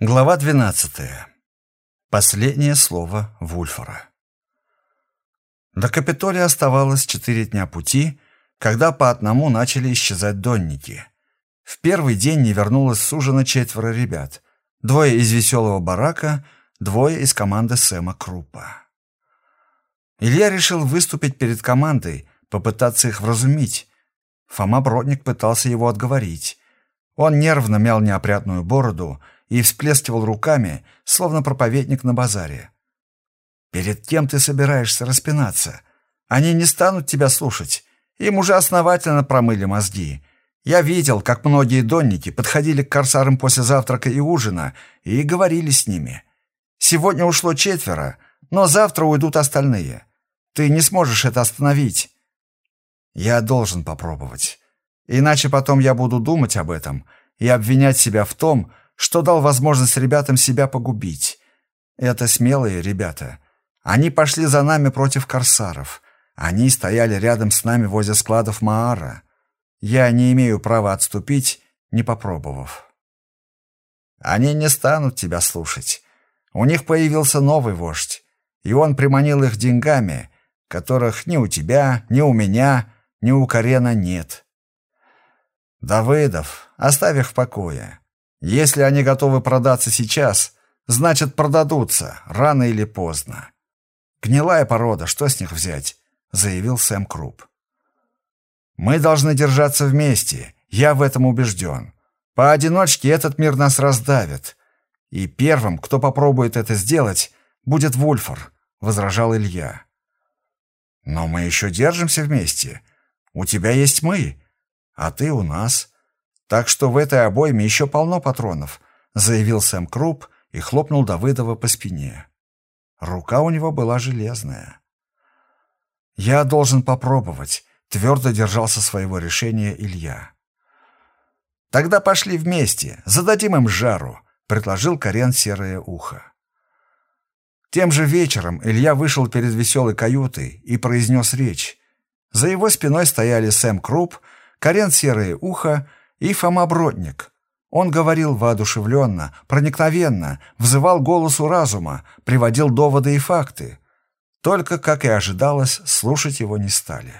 Глава 12. Последнее слово Вульфора. До Капитолия оставалось четыре дня пути, когда по одному начали исчезать донники. В первый день не вернулось с ужина четверо ребят. Двое из веселого барака, двое из команды Сэма Крупа. Илья решил выступить перед командой, попытаться их вразумить. Фома Бродник пытался его отговорить. Он нервно мял неопрятную бороду и всплескивал руками, словно проповедник на базаре. «Перед кем ты собираешься распинаться? Они не станут тебя слушать. Им уже основательно промыли мозги. Я видел, как многие донники подходили к корсарам после завтрака и ужина и говорили с ними. Сегодня ушло четверо, но завтра уйдут остальные. Ты не сможешь это остановить». «Я должен попробовать. Иначе потом я буду думать об этом и обвинять себя в том, что дал возможность ребятам себя погубить. Это смелые ребята. Они пошли за нами против корсаров. Они стояли рядом с нами возле складов Маара. Я не имею права отступить, не попробовав. Они не станут тебя слушать. У них появился новый вождь, и он приманил их деньгами, которых ни у тебя, ни у меня, ни у Карена нет. Давыдов, оставь их в покое. Если они готовы продаться сейчас, значит продадутся, рано или поздно. Гнилая порода, что с них взять? заявил Сэм Круп. Мы должны держаться вместе, я в этом убежден. Поодиночке этот мир нас раздавит. И первым, кто попробует это сделать, будет Вульфор, возражал Илья. Но мы еще держимся вместе. У тебя есть мы, а ты у нас. Так что в этой обойме еще полно патронов, заявил Сэм Круп и хлопнул Давыдова по спине. Рука у него была железная. Я должен попробовать, твердо держался своего решения Илья. Тогда пошли вместе, зададим им жару, предложил Карен серое ухо. Тем же вечером Илья вышел перед веселой каютой и произнес речь. За его спиной стояли Сэм Круп, Карен серое ухо и Фома Бродник. Он говорил воодушевленно, проникновенно, взывал голосу разума, приводил доводы и факты. Только, как и ожидалось, слушать его не стали.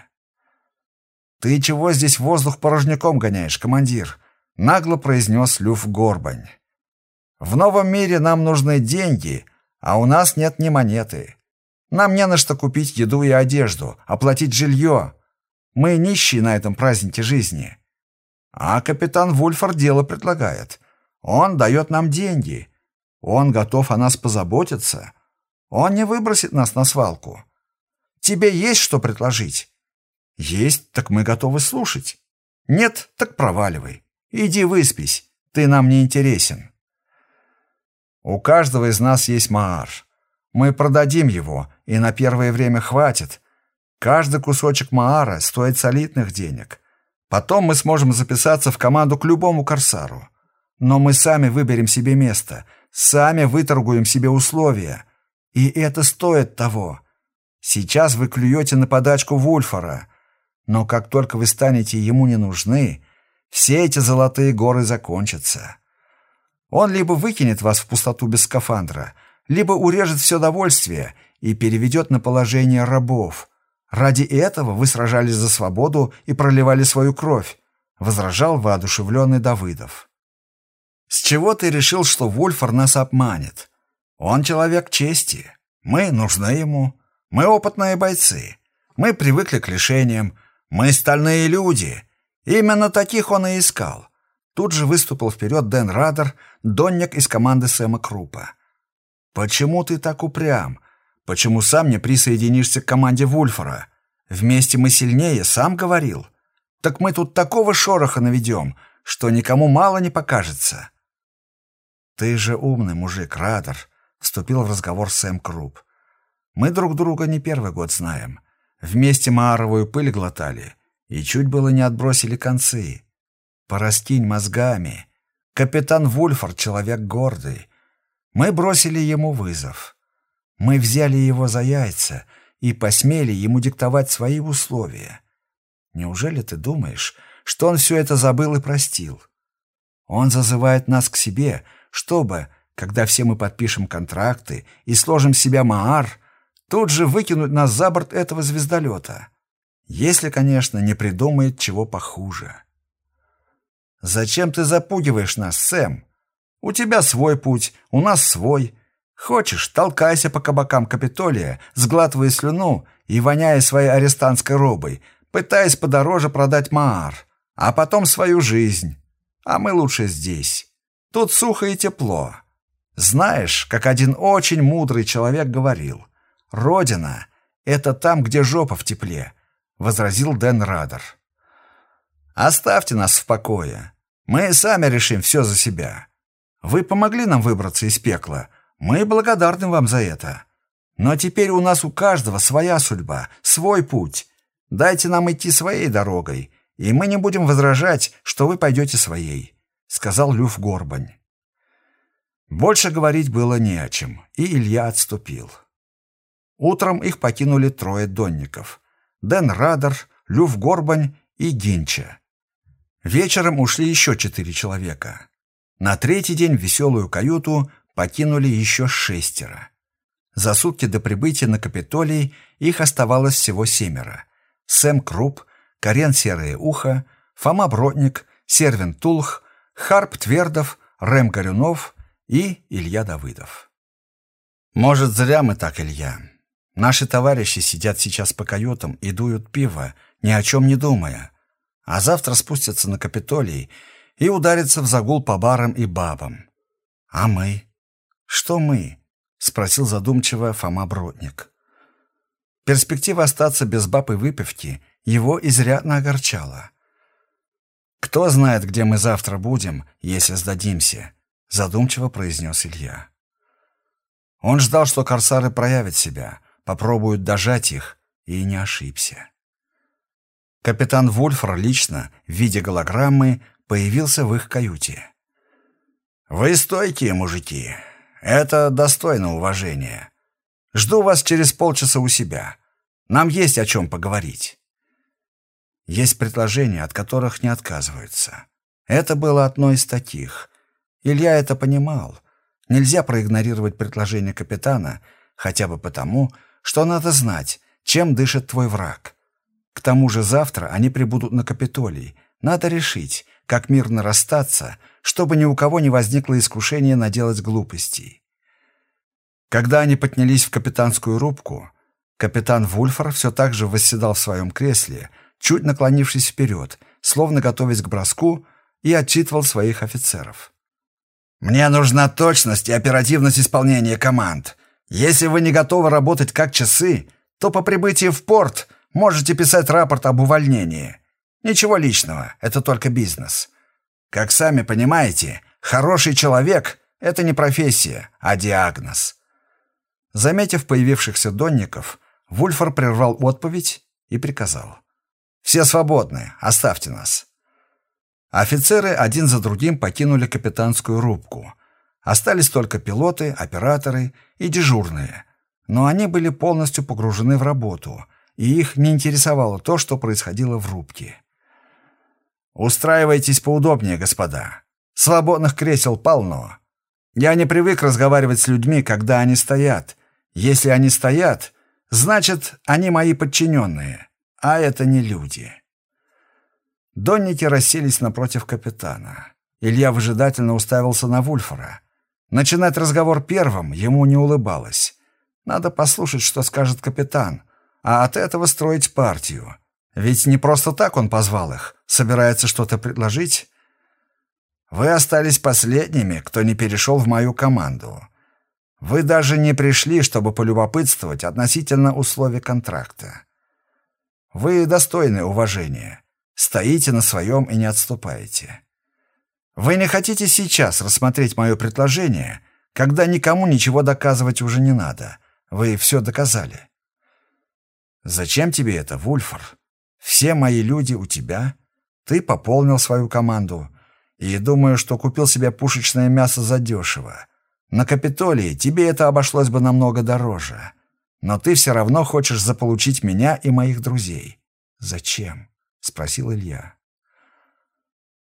«Ты чего здесь воздух порожняком гоняешь, командир?» — нагло произнес Люф Горбань. «В новом мире нам нужны деньги, а у нас нет ни монеты. Нам не на что купить еду и одежду, оплатить жилье. Мы нищие на этом празднике жизни. А капитан Вульфор дело предлагает. Он дает нам деньги. Он готов о нас позаботиться. Он не выбросит нас на свалку. Тебе есть что предложить? Есть, так мы готовы слушать. Нет, так проваливай. Иди выспись. Ты нам не интересен. У каждого из нас есть маар. Мы продадим его, и на первое время хватит. Каждый кусочек маара стоит солидных денег. Потом мы сможем записаться в команду к любому корсару. Но мы сами выберем себе место, сами выторгуем себе условия. И это стоит того. Сейчас вы клюете на подачку Вульфора, но как только вы станете ему не нужны, все эти золотые горы закончатся. Он либо выкинет вас в пустоту без скафандра, либо урежет все довольствие и переведет на положение рабов – Ради этого вы сражались за свободу и проливали свою кровь, возражал воодушевленный Давыдов. С чего ты решил, что Вольфор нас обманет? Он человек чести. Мы нужны ему. Мы опытные бойцы. Мы привыкли к лишениям. Мы стальные люди. Именно таких он и искал. Тут же выступил вперед Дэн Радер, донник из команды Сэма Крупа. «Почему ты так упрям? Почему сам не присоединишься к команде Вульфора? Вместе мы сильнее, сам говорил. Так мы тут такого шороха наведем, что никому мало не покажется. Ты же умный мужик, Радер, вступил в разговор Сэм Круп. Мы друг друга не первый год знаем. Вместе мааровую пыль глотали и чуть было не отбросили концы. Пораскинь мозгами. Капитан Вульфор — человек гордый. Мы бросили ему вызов. Мы взяли его за яйца и посмели ему диктовать свои условия. Неужели ты думаешь, что он все это забыл и простил? Он зазывает нас к себе, чтобы, когда все мы подпишем контракты и сложим себя Маар, тут же выкинуть нас за борт этого звездолета. Если, конечно, не придумает чего похуже. «Зачем ты запугиваешь нас, Сэм? У тебя свой путь, у нас свой. Хочешь, толкайся по кабакам Капитолия, сглатывая слюну и воняя своей арестантской робой, пытаясь подороже продать Маар, а потом свою жизнь. А мы лучше здесь. Тут сухо и тепло. Знаешь, как один очень мудрый человек говорил, «Родина — это там, где жопа в тепле», — возразил Дэн Радер. «Оставьте нас в покое. Мы сами решим все за себя. Вы помогли нам выбраться из пекла. Мы благодарны вам за это. Но теперь у нас у каждого своя судьба, свой путь. Дайте нам идти своей дорогой, и мы не будем возражать, что вы пойдете своей», — сказал Люф Горбань. Больше говорить было не о чем, и Илья отступил. Утром их покинули трое донников. Дэн Радар, Люф Горбань и Гинча. Вечером ушли еще четыре человека. На третий день в веселую каюту покинули еще шестеро. За сутки до прибытия на Капитолий их оставалось всего семеро. Сэм Круп, Карен Серое Ухо, Фома Бродник, Сервин Тулх, Харп Твердов, Рэм Горюнов и Илья Давыдов. «Может, зря мы так, Илья. Наши товарищи сидят сейчас по каютам и дуют пиво, ни о чем не думая, а завтра спустятся на Капитолий и ударятся в загул по барам и бабам. А мы? Что мы?» — спросил задумчиво Фома Бродник. Перспектива остаться без баб и выпивки его изрядно огорчала. «Кто знает, где мы завтра будем, если сдадимся?» — задумчиво произнес Илья. Он ждал, что корсары проявят себя, попробуют дожать их, и не ошибся. Капитан Вульфер лично, в виде голограммы, появился в их каюте. «Вы стойкие, мужики. Это достойно уважения. Жду вас через полчаса у себя. Нам есть о чем поговорить». Есть предложения, от которых не отказываются. Это было одно из таких. Илья это понимал. Нельзя проигнорировать предложение капитана, хотя бы потому, что надо знать, чем дышит твой враг. К тому же завтра они прибудут на Капитолий. Надо решить, как мирно расстаться, чтобы ни у кого не возникло искушение наделать глупостей. Когда они поднялись в капитанскую рубку, капитан Вульфор все так же восседал в своем кресле, чуть наклонившись вперед, словно готовясь к броску, и отчитывал своих офицеров. Мне нужна точность и оперативность исполнения команд. Если вы не готовы работать как часы, то по прибытии в порт можете писать рапорт об увольнении. Ничего личного, это только бизнес. Как сами понимаете, хороший человек — это не профессия, а диагноз. Заметив появившихся донников, Вульфор прервал отповедь и приказал. «Все свободны, оставьте нас». Офицеры один за другим покинули капитанскую рубку. Остались только пилоты, операторы и дежурные. Но они были полностью погружены в работу, и их не интересовало то, что происходило в рубке. «Устраивайтесь поудобнее, господа. Свободных кресел полно. Я не привык разговаривать с людьми, когда они стоят. Если они стоят, значит, они мои подчиненные, а это не люди». Донники расселись напротив капитана. Илья выжидательно уставился на Вульфора. Начинать разговор первым ему не улыбалось. Надо послушать, что скажет капитан, а от этого строить партию. Ведь не просто так он позвал их, собирается что-то предложить. Вы остались последними, кто не перешел в мою команду. Вы даже не пришли, чтобы полюбопытствовать относительно условий контракта. Вы достойны уважения. Стоите на своем и не отступаете. Вы не хотите сейчас рассмотреть мое предложение, когда никому ничего доказывать уже не надо. Вы все доказали. Зачем тебе это, Вульфор? Все мои люди у тебя. Ты пополнил свою команду. И думаю, что купил себе пушечное мясо задешево. На Капитолии тебе это обошлось бы намного дороже. Но ты все равно хочешь заполучить меня и моих друзей. Зачем? — спросил Илья.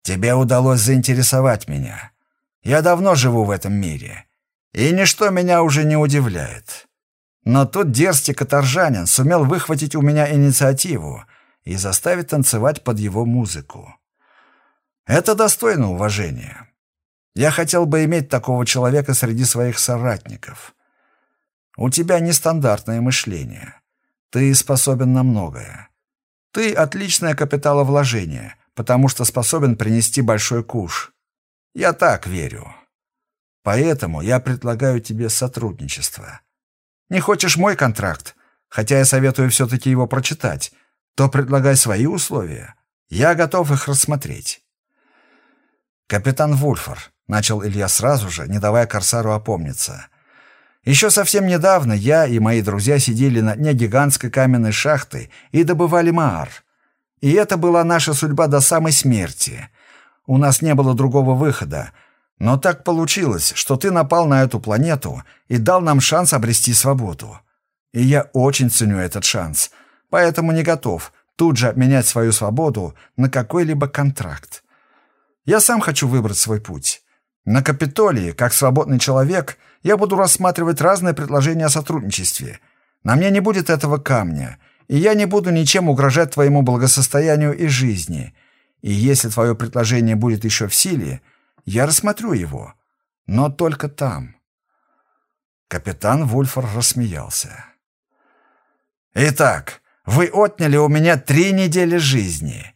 «Тебе удалось заинтересовать меня. Я давно живу в этом мире, И ничто меня уже не удивляет. Но тот дерзкий каторжанин сумел выхватить у меня инициативу и заставить танцевать под его музыку. Это достойно уважения. Я хотел бы иметь такого человека среди своих соратников. У тебя нестандартное мышление. Ты способен на многое. Ты отличное капиталовложение, потому что способен принести большой куш. Я так верю. Поэтому я предлагаю тебе сотрудничество. Не хочешь мой контракт, хотя я советую все-таки его прочитать, то предлагай свои условия. Я готов их рассмотреть. Капитан Вульфор, начал Илья сразу же, не давая Корсару опомниться. Еще совсем недавно я и мои друзья сидели на дне гигантской каменной шахты и добывали маар. И это была наша судьба до самой смерти. У нас не было другого выхода. Но так получилось, что ты напал на эту планету и дал нам шанс обрести свободу. И я очень ценю этот шанс, поэтому не готов тут же обменять свою свободу на какой-либо контракт. Я сам хочу выбрать свой путь. На Капитолии, как свободный человек, я буду рассматривать разные предложения о сотрудничестве. На мне не будет этого камня, и я не буду ничем угрожать твоему благосостоянию и жизни. И если твое предложение будет еще в силе, я рассмотрю его. Но только там». Капитан Вульфор рассмеялся. «Итак, вы отняли у меня три недели жизни.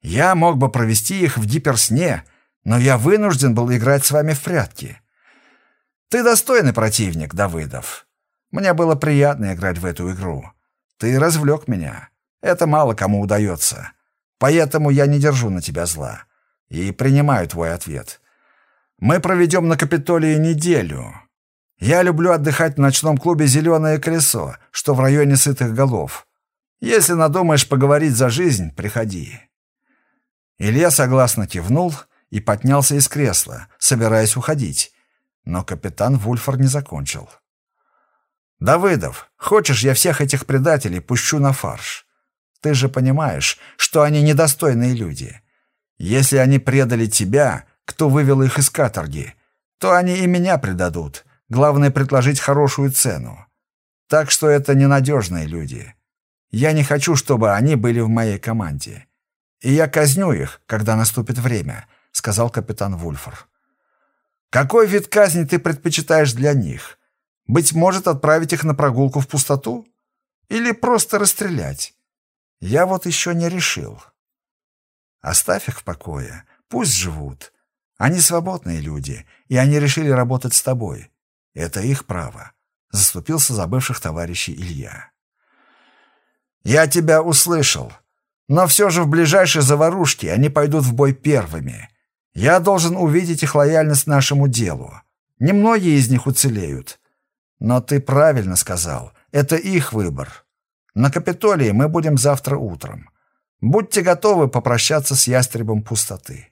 Я мог бы провести их в гиперсне, но я вынужден был играть с вами в прятки. Ты достойный противник, Давыдов. Мне было приятно играть в эту игру. Ты развлек меня. Это мало кому удается. Поэтому я не держу на тебя зла. И принимаю твой ответ. Мы проведем на Капитолии неделю. Я люблю отдыхать в ночном клубе «Зеленое колесо», что в районе сытых голов. Если надумаешь поговорить за жизнь, приходи». Илья согласно кивнул и поднялся из кресла, собираясь уходить. Но капитан Вульфор не закончил. «Давыдов, хочешь, я всех этих предателей пущу на фарш? Ты же понимаешь, что они недостойные люди. Если они предали тебя, кто вывел их из каторги, то они и меня предадут. Главное — предложить хорошую цену. Так что это ненадежные люди. Я не хочу, чтобы они были в моей команде. И я казню их, когда наступит время», — сказал капитан Вульфор. «Какой вид казни ты предпочитаешь для них? Быть может, отправить их на прогулку в пустоту? Или просто расстрелять? Я вот еще не решил. Оставь их в покое, пусть живут. Они свободные люди, и они решили работать с тобой. Это их право», — заступился за бывших товарищей Илья. «Я тебя услышал», но все же в ближайшей заварушке они пойдут в бой первыми. Я должен увидеть их лояльность нашему делу. Немногие из них уцелеют. Но ты правильно сказал, это их выбор. На Капитолии мы будем завтра утром. Будьте готовы попрощаться с ястребом пустоты.